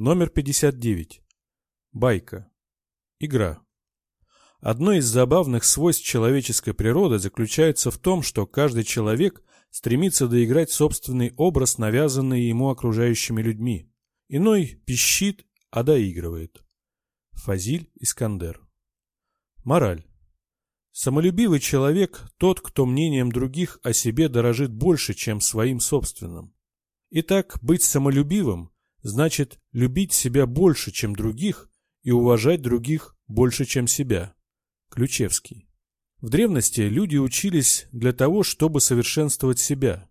Номер 59. Байка. Игра. Одно из забавных свойств человеческой природы заключается в том, что каждый человек стремится доиграть собственный образ, навязанный ему окружающими людьми. Иной пищит, а доигрывает. Фазиль Искандер. Мораль. Самолюбивый человек – тот, кто мнением других о себе дорожит больше, чем своим собственным. Итак, быть самолюбивым – значит любить себя больше, чем других, и уважать других больше, чем себя. Ключевский. В древности люди учились для того, чтобы совершенствовать себя.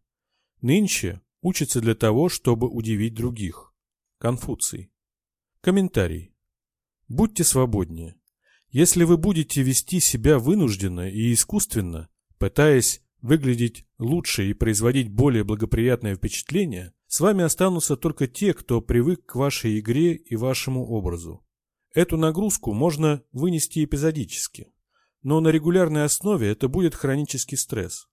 Нынче учатся для того, чтобы удивить других. Конфуций. Комментарий. Будьте свободнее. Если вы будете вести себя вынужденно и искусственно, пытаясь выглядеть лучше и производить более благоприятное впечатление, с вами останутся только те, кто привык к вашей игре и вашему образу. Эту нагрузку можно вынести эпизодически, но на регулярной основе это будет хронический стресс.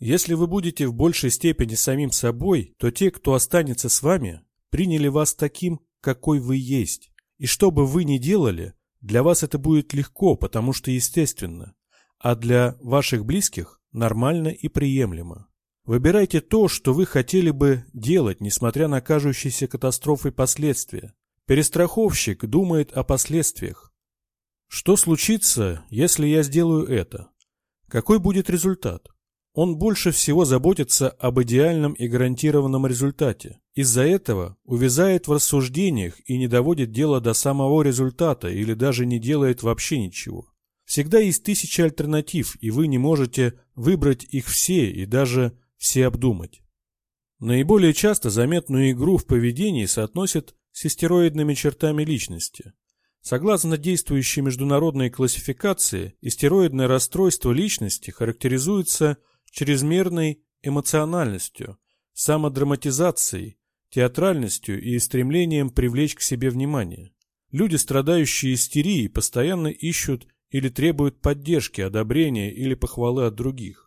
Если вы будете в большей степени самим собой, то те, кто останется с вами, приняли вас таким, какой вы есть. И что бы вы ни делали, для вас это будет легко, потому что естественно, а для ваших близких нормально и приемлемо. Выбирайте то, что вы хотели бы делать, несмотря на кажущиеся катастрофой последствия. Перестраховщик думает о последствиях. Что случится, если я сделаю это? Какой будет результат? Он больше всего заботится об идеальном и гарантированном результате. Из-за этого увязает в рассуждениях и не доводит дело до самого результата или даже не делает вообще ничего. Всегда есть тысячи альтернатив, и вы не можете выбрать их все и даже все обдумать. Наиболее часто заметную игру в поведении соотносят с истероидными чертами личности. Согласно действующей международной классификации, истероидное расстройство личности характеризуется чрезмерной эмоциональностью, самодраматизацией, театральностью и стремлением привлечь к себе внимание. Люди, страдающие истерией, постоянно ищут или требуют поддержки, одобрения или похвалы от других.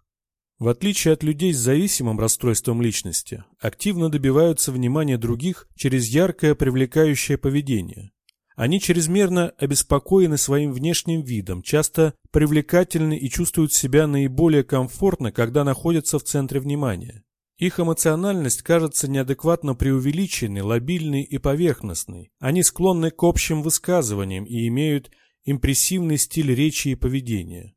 В отличие от людей с зависимым расстройством личности, активно добиваются внимания других через яркое привлекающее поведение. Они чрезмерно обеспокоены своим внешним видом, часто привлекательны и чувствуют себя наиболее комфортно, когда находятся в центре внимания. Их эмоциональность кажется неадекватно преувеличенной, лобильной и поверхностной. Они склонны к общим высказываниям и имеют импрессивный стиль речи и поведения.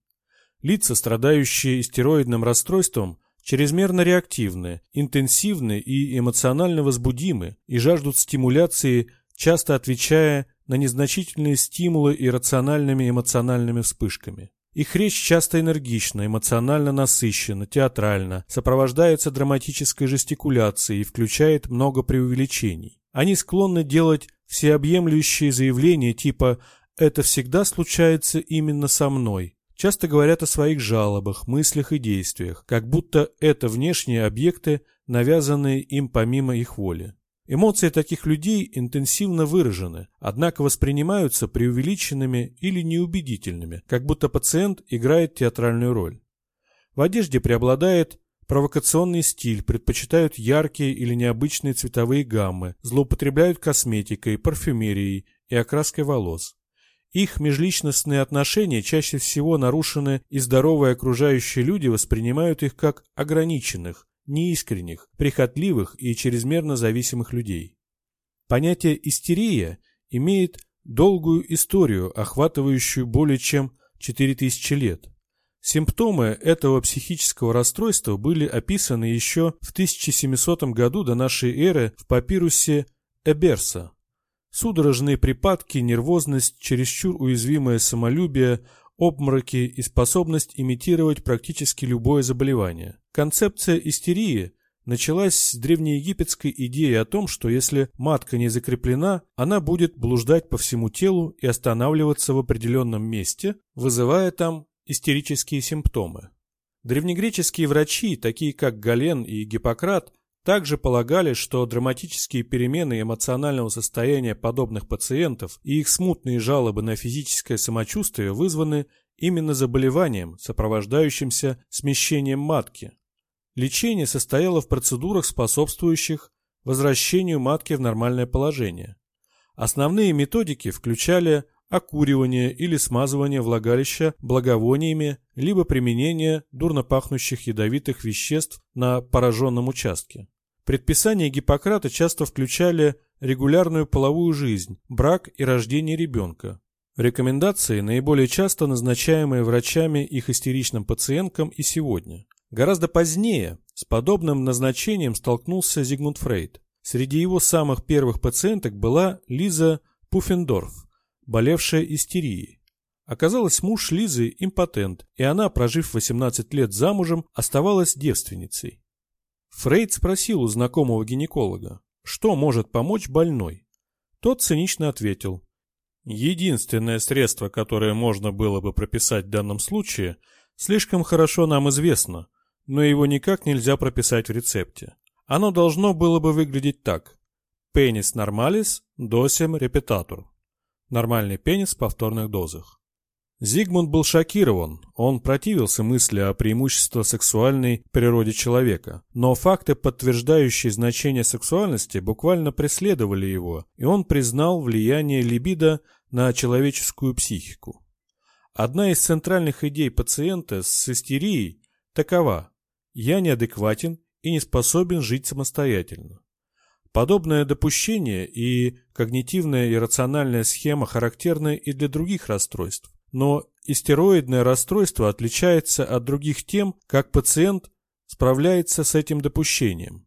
Лица, страдающие стероидным расстройством, чрезмерно реактивны, интенсивны и эмоционально возбудимы и жаждут стимуляции, часто отвечая на незначительные стимулы иррациональными эмоциональными вспышками. Их речь часто энергична, эмоционально насыщена, театральна, сопровождается драматической жестикуляцией и включает много преувеличений. Они склонны делать всеобъемлющие заявления типа «это всегда случается именно со мной», часто говорят о своих жалобах, мыслях и действиях, как будто это внешние объекты, навязанные им помимо их воли. Эмоции таких людей интенсивно выражены, однако воспринимаются преувеличенными или неубедительными, как будто пациент играет театральную роль. В одежде преобладает провокационный стиль, предпочитают яркие или необычные цветовые гаммы, злоупотребляют косметикой, парфюмерией и окраской волос. Их межличностные отношения чаще всего нарушены, и здоровые окружающие люди воспринимают их как ограниченных, неискренних, прихотливых и чрезмерно зависимых людей. Понятие «истерия» имеет долгую историю, охватывающую более чем 4000 лет. Симптомы этого психического расстройства были описаны еще в 1700 году до нашей эры в папирусе Эберса. Судорожные припадки, нервозность, чересчур уязвимое самолюбие, обмороки и способность имитировать практически любое заболевание. Концепция истерии началась с древнеегипетской идеи о том, что если матка не закреплена, она будет блуждать по всему телу и останавливаться в определенном месте, вызывая там истерические симптомы. Древнегреческие врачи, такие как Гален и Гиппократ, также полагали, что драматические перемены эмоционального состояния подобных пациентов и их смутные жалобы на физическое самочувствие вызваны именно заболеванием, сопровождающимся смещением матки. Лечение состояло в процедурах, способствующих возвращению матки в нормальное положение. Основные методики включали окуривание или смазывание влагалища благовониями, либо применение дурно пахнущих ядовитых веществ на пораженном участке. Предписания Гиппократа часто включали регулярную половую жизнь, брак и рождение ребенка. Рекомендации, наиболее часто назначаемые врачами их истеричным пациенткам и сегодня. Гораздо позднее с подобным назначением столкнулся Зигмунд Фрейд. Среди его самых первых пациенток была Лиза Пуффендорф, болевшая истерией. Оказалось, муж Лизы импотент, и она, прожив 18 лет замужем, оставалась девственницей. Фрейд спросил у знакомого гинеколога, что может помочь больной. Тот цинично ответил. Единственное средство, которое можно было бы прописать в данном случае, слишком хорошо нам известно, но его никак нельзя прописать в рецепте. Оно должно было бы выглядеть так. Пенис нормалис, досем репетатор. Нормальный пенис в повторных дозах. Зигмунд был шокирован, он противился мысли о преимуществе сексуальной природе человека, но факты, подтверждающие значение сексуальности, буквально преследовали его, и он признал влияние либидо на человеческую психику. Одна из центральных идей пациента с истерией такова «я неадекватен и не способен жить самостоятельно». Подобное допущение и когнитивная и рациональная схема характерны и для других расстройств, но истероидное расстройство отличается от других тем, как пациент справляется с этим допущением.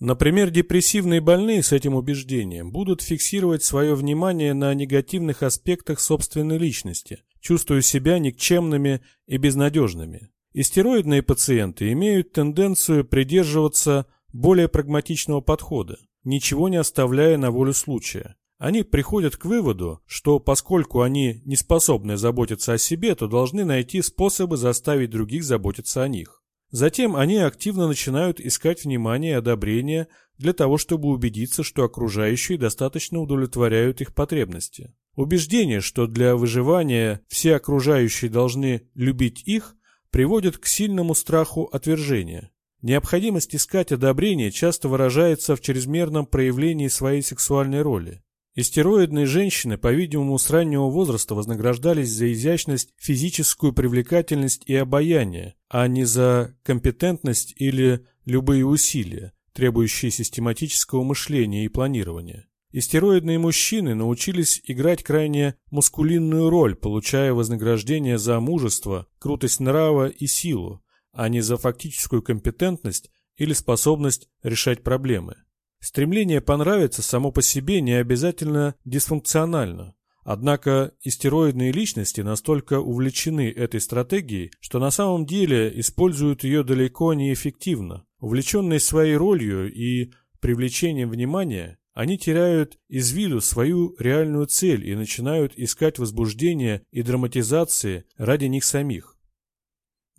Например, депрессивные больные с этим убеждением будут фиксировать свое внимание на негативных аспектах собственной личности, чувствуя себя никчемными и безнадежными. Истероидные пациенты имеют тенденцию придерживаться более прагматичного подхода, ничего не оставляя на волю случая, они приходят к выводу, что поскольку они не способны заботиться о себе, то должны найти способы заставить других заботиться о них. Затем они активно начинают искать внимание и одобрение для того, чтобы убедиться, что окружающие достаточно удовлетворяют их потребности. Убеждение, что для выживания все окружающие должны любить их, приводит к сильному страху отвержения. Необходимость искать одобрение часто выражается в чрезмерном проявлении своей сексуальной роли. Истероидные женщины, по-видимому, с раннего возраста вознаграждались за изящность, физическую привлекательность и обаяние, а не за компетентность или любые усилия, требующие систематического мышления и планирования. Истероидные мужчины научились играть крайне мускулинную роль, получая вознаграждение за мужество, крутость нрава и силу, а не за фактическую компетентность или способность решать проблемы. Стремление понравиться само по себе не обязательно дисфункционально. Однако истероидные личности настолько увлечены этой стратегией, что на самом деле используют ее далеко не эффективно. Увлеченные своей ролью и привлечением внимания, они теряют из виду свою реальную цель и начинают искать возбуждения и драматизации ради них самих.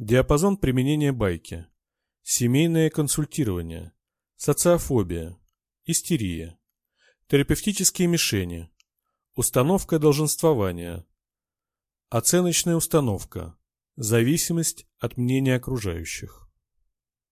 Диапазон применения байки. Семейное консультирование. Социофобия. Истерия. Терапевтические мишени. Установка долженствования. Оценочная установка. Зависимость от мнения окружающих.